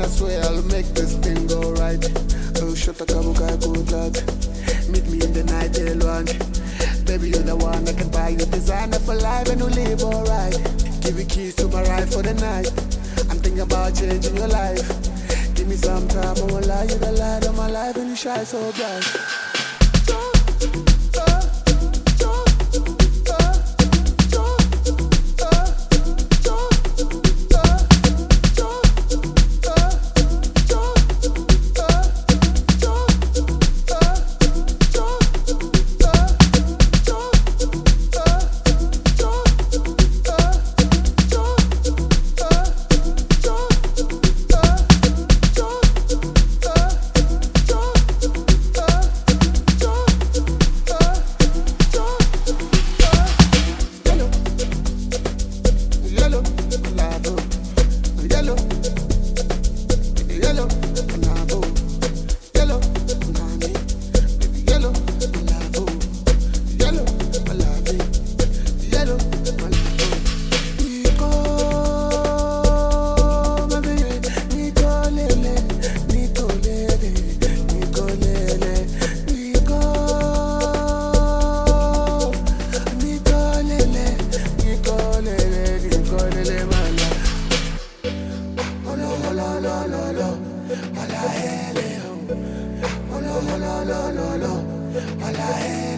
I swear I'll make this thing go right. Oh, shut up, Kabuka, good luck. Meet me in the night, they'll want. Baby, you're the one that can buy you designer for life and we'll live alright. Give you keys to my ride for the night. I'm thinking about changing your life. Give me some time, I won't lie, you're the light of my life and you shine so bright. Olo, olo, olo, olo, mala hele,